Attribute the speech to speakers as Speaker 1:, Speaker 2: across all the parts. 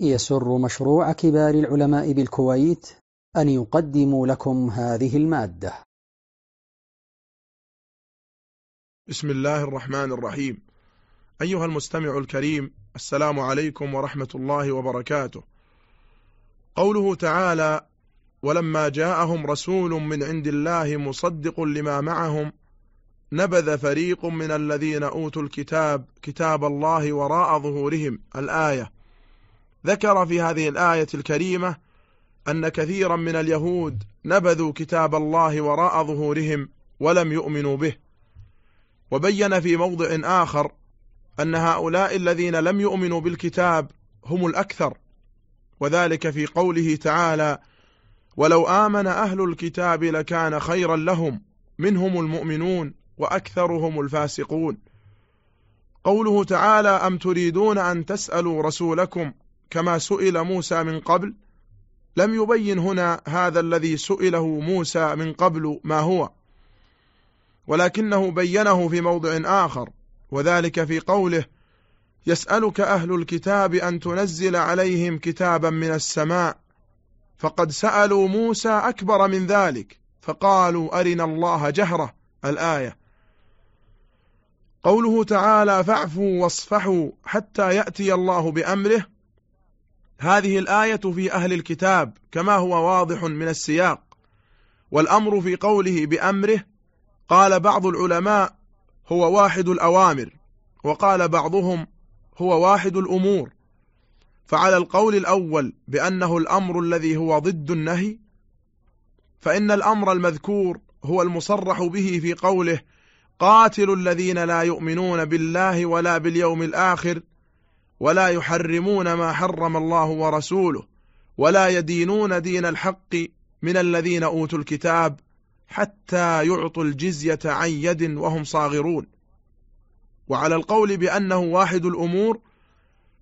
Speaker 1: يسر مشروع كبار العلماء بالكويت أن يقدم لكم هذه المادة.
Speaker 2: بسم الله الرحمن الرحيم. أيها المستمع الكريم السلام عليكم ورحمة الله وبركاته. قوله تعالى ولما جاءهم رسول من عند الله مصدق لما معهم نبذ فريق من الذين أوتوا الكتاب كتاب الله وراء ظهورهم الآية. ذكر في هذه الآية الكريمة أن كثيرا من اليهود نبذوا كتاب الله وراء ظهورهم ولم يؤمنوا به. وبين في موضع آخر أن هؤلاء الذين لم يؤمنوا بالكتاب هم الأكثر وذلك في قوله تعالى ولو آمن أهل الكتاب لكان خيرا لهم منهم المؤمنون وأكثرهم الفاسقون قوله تعالى أم تريدون أن تسألوا رسولكم كما سئل موسى من قبل لم يبين هنا هذا الذي سئله موسى من قبل ما هو ولكنه بينه في موضع آخر وذلك في قوله يسألك أهل الكتاب أن تنزل عليهم كتابا من السماء فقد سألوا موسى أكبر من ذلك فقالوا أرنا الله جهرة الآية. قوله تعالى فاعفوا واصفحوا حتى يأتي الله بأمره هذه الآية في أهل الكتاب كما هو واضح من السياق والأمر في قوله بأمره قال بعض العلماء هو واحد الأوامر وقال بعضهم هو واحد الأمور. فعلى القول الأول بأنه الأمر الذي هو ضد النهي فإن الأمر المذكور هو المصرح به في قوله قاتلوا الذين لا يؤمنون بالله ولا باليوم الآخر ولا يحرمون ما حرم الله ورسوله ولا يدينون دين الحق من الذين أوتوا الكتاب حتى يعطوا الجزية عن يد وهم صاغرون. وعلى القول بأنه واحد الأمور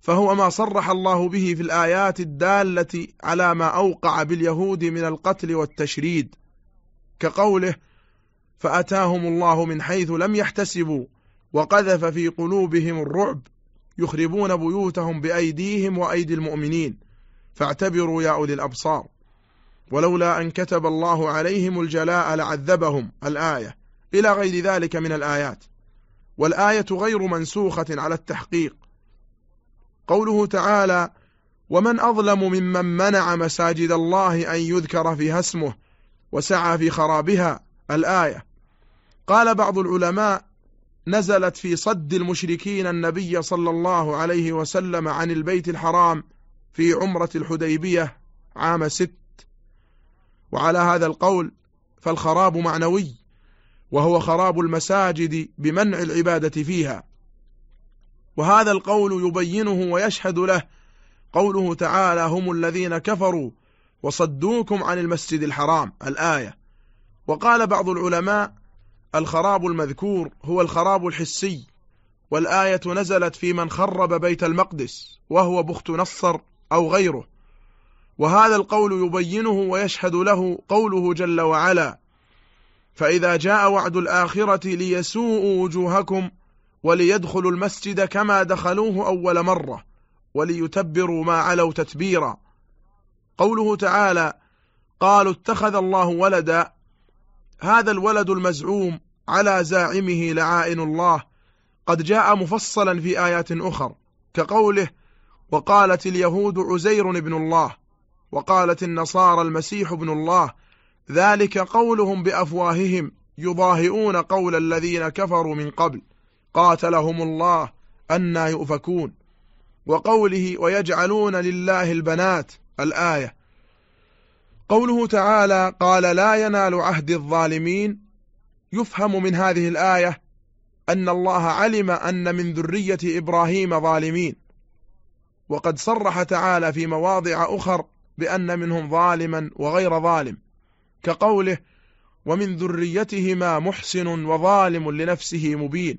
Speaker 2: فهو ما صرح الله به في الآيات الدالة على ما أوقع باليهود من القتل والتشريد كقوله فأتاهم الله من حيث لم يحتسبوا وقذف في قلوبهم الرعب يخربون بيوتهم بأيديهم وأيدي المؤمنين. فاعتبروا يا أولي الأبصار. ولولا أن كتب الله عليهم الجلاء لعذبهم الآية. إلى غير ذلك من الآيات. والآية غير منسوخة على التحقيق. قوله تعالى ومن أظلم ممن منع مساجد الله أن يذكر فيها اسمه وسعى في خرابها الآية. قال بعض العلماء نزلت في صد المشركين النبي صلى الله عليه وسلم عن البيت الحرام في عمرة الحديبية عام ست. وعلى هذا القول فالخراب معنوي وهو خراب المساجد بمنع العبادة فيها. وهذا القول يبينه ويشهد له قوله تعالى هم الذين كفروا وصدوكم عن المسجد الحرام الآية. وقال بعض العلماء الخراب المذكور هو الخراب الحسي والآية نزلت في من خرب بيت المقدس وهو بخت نصر أو غيره. وهذا القول يبينه ويشهد له قوله جل وعلا فإذا جاء وعد الآخرة ليسوءوا وجوهكم وليدخلوا المسجد كما دخلوه أول مرة وليتبروا ما علوا تتبيرا قوله تعالى قالوا اتخذ الله ولدا هذا الولد المزعوم على زاعمه لعائن الله. قد جاء مفصلا في آيات أخر كقوله وقالت اليهود عزير بن الله وقالت النصارى المسيح ابن الله. ذلك قولهم بأفواههم يضاهئون قول الذين كفروا من قبل قاتلهم الله أنا يؤفكون. وقوله ويجعلون لله البنات الآية قوله تعالى قال لا ينال عهد الظالمين يفهم من هذه الآية أن الله علم أن من ذرية إبراهيم ظالمين. وقد صرح تعالى في مواضع أخر بأن منهم ظالما وغير ظالم كقوله ومن ذريتهما محسن وظالم لنفسه مبين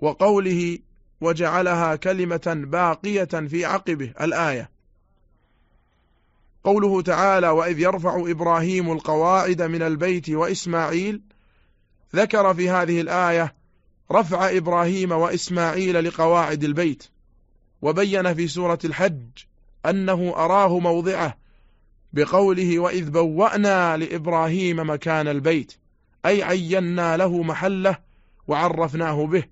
Speaker 2: وقوله وجعلها كلمة باقية في عقبه الآية. قوله تعالى وإذ يرفع إبراهيم القواعد من البيت وإسماعيل ذكر في هذه الآية رفع إبراهيم وإسماعيل لقواعد البيت وبين في سورة الحج أنه أراه موضعه بقوله وإذ بوأنا لإبراهيم مكان البيت أي عينا له محله وعرفناه به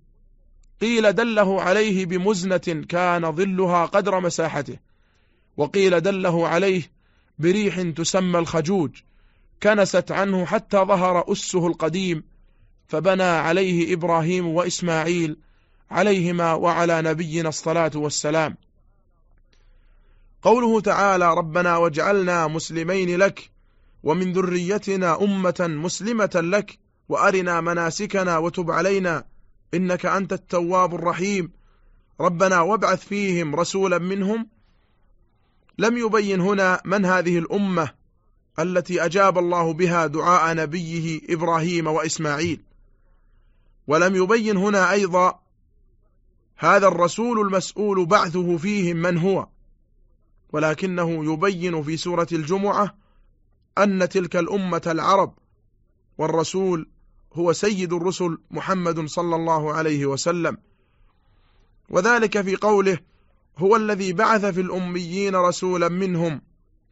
Speaker 2: قيل دله عليه بمزنة كان ظلها قدر مساحته وقيل دله عليه بريح تسمى الخجوج. كنست عنه حتى ظهر أسه القديم فبنى عليه إبراهيم وإسماعيل عليهما وعلى نبينا الصلاة والسلام. قوله تعالى ربنا واجعلنا مسلمين لك ومن ذريتنا أمة مسلمة لك وأرنا مناسكنا وتب علينا إنك أنت التواب الرحيم. ربنا وابعث فيهم رسولا منهم لم يبين هنا من هذه الأمة التي أجاب الله بها دعاء نبيه إبراهيم وإسماعيل. ولم يبين هنا أيضا هذا الرسول المسؤول بعثه فيهم من هو. ولكنه يبين في سورة الجمعة أن تلك الأمة العرب والرسول هو سيد الرسل محمد صلى الله عليه وسلم. وذلك في قوله هو الذي بعث في الأميين رسولا منهم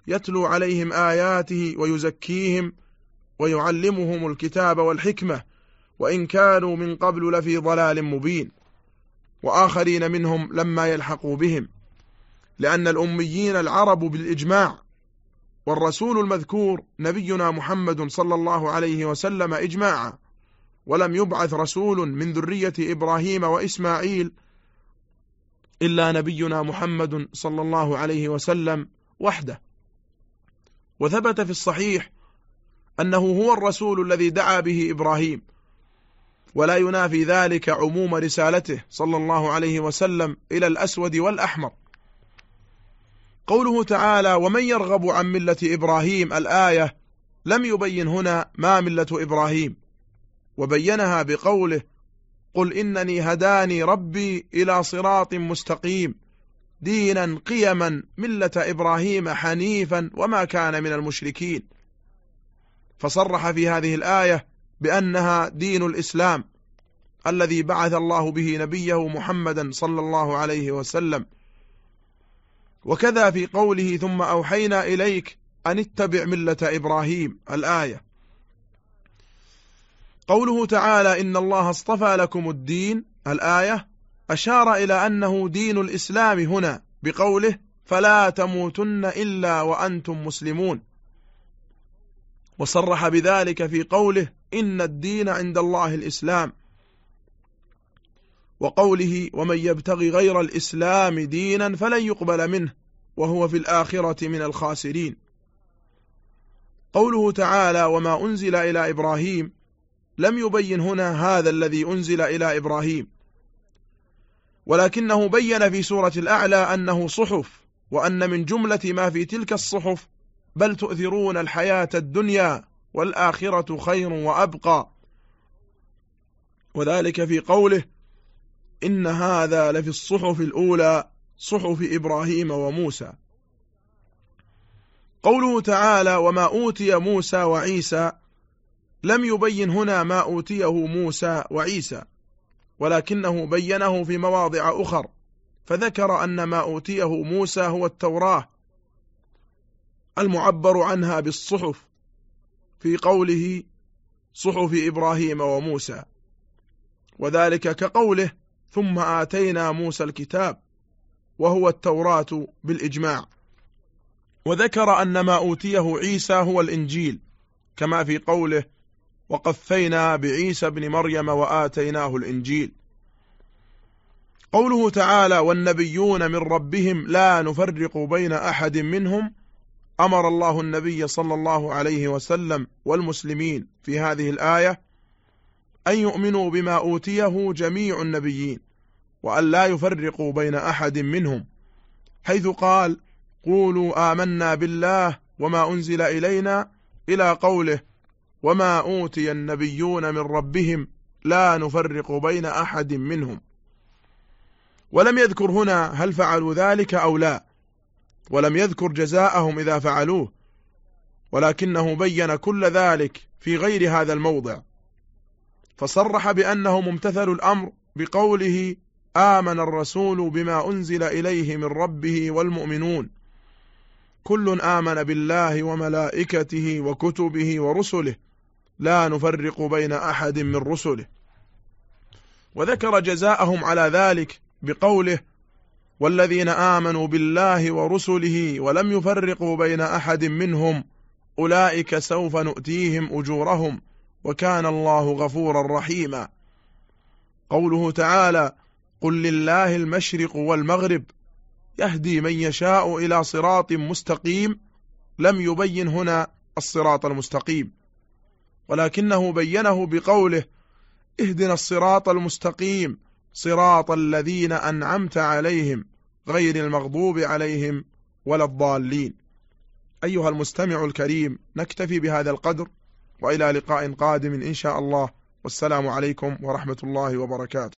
Speaker 2: يتلو عليهم آياته ويزكيهم ويعلمهم الكتاب والحكمة وإن كانوا من قبل لفي ضلال مبين. وآخرين منهم لما يلحقوا بهم. لأن الأميين العرب بالإجماع والرسول المذكور نبينا محمد صلى الله عليه وسلم إجماعا ولم يبعث رسول من ذرية إبراهيم وإسماعيل إلا نبينا محمد صلى الله عليه وسلم وحده. وثبت في الصحيح أنه هو الرسول الذي دعا به إبراهيم ولا ينافي ذلك عموم رسالته صلى الله عليه وسلم إلى الأسود والأحمر. قوله تعالى ومن يرغب عن ملة إبراهيم الآية لم يبين هنا ما ملة إبراهيم وبينها بقوله قل إنني هداني ربي إلى صراط مستقيم. دينا قيما ملة إبراهيم حنيفا وما كان من المشركين. فصرح في هذه الآية بأنها دين الإسلام الذي بعث الله به نبيه محمدا صلى الله عليه وسلم. وكذا في قوله ثم أوحينا إليك أن اتبع ملة إبراهيم الآية. قوله تعالى إن الله اصطفى لكم الدين الآية أشار إلى أنه دين الإسلام هنا بقوله فلا تموتن إلا وأنتم مسلمون. وصرح بذلك في قوله إن الدين عند الله الإسلام. وقوله ومن يبتغي غير الإسلام دينا فلن يقبل منه وهو في الآخرة من الخاسرين. قوله تعالى وما أنزل إلى إبراهيم لم يبين هنا هذا الذي أنزل إلى إبراهيم. ولكنه بين في سورة الأعلى أنه صحف وأن من جملة ما في تلك الصحف بل تؤثرون الحياة الدنيا والآخرة خير وأبقى. وذلك في قوله إن هذا لفي الصحف الأولى صحف إبراهيم وموسى. قوله تعالى وما أوتي موسى وعيسى لم يبين هنا ما أوتيه موسى وعيسى ولكنه بينه في مواضع أخر فذكر أن ما أوتيه موسى هو التوراة المعبر عنها بالصحف في قوله صحف إبراهيم وموسى وذلك كقوله ثم آتينا موسى الكتاب وهو التوراة بالإجماع. وذكر أن ما أوتيه عيسى هو الإنجيل كما في قوله وقفينا بعيسى بن مريم وآتيناه الإنجيل. قوله تعالى والنبيون من ربهم لا نفرق بين أحد منهم أمر الله النبي صلى الله عليه وسلم والمسلمين في هذه الآية أن يؤمنوا بما أوتيه جميع النبيين وأن لا يفرقوا بين أحد منهم حيث قال قولوا آمنا بالله وما أنزل إلينا إلى قوله وما أوتي النبيون من ربهم لا نفرق بين أحد منهم. ولم يذكر هنا هل فعلوا ذلك أو لا. ولم يذكر جزاءهم إذا فعلوه. ولكنه بين كل ذلك في غير هذا الموضع. فصرح بأنه ممتثل الأمر بقوله آمن الرسول بما أنزل إليه من ربه والمؤمنون. كل آمن بالله وملائكته وكتبه ورسله. لا نفرق بين أحد من رسله. وذكر جزاءهم على ذلك بقوله والذين آمنوا بالله ورسله ولم يفرقوا بين أحد منهم أولئك سوف نؤتيهم أجورهم وكان الله غفورا رحيما. قوله تعالى قل لله المشرق والمغرب يهدي من يشاء إلى صراط مستقيم لم يبين هنا الصراط المستقيم. ولكنه بينه بقوله اهدنا الصراط المستقيم صراط الذين أنعمت عليهم غير المغضوب عليهم ولا الضالين. أيها المستمع الكريم نكتفي بهذا القدر وإلى لقاء قادم إن شاء الله. والسلام عليكم ورحمة الله وبركاته.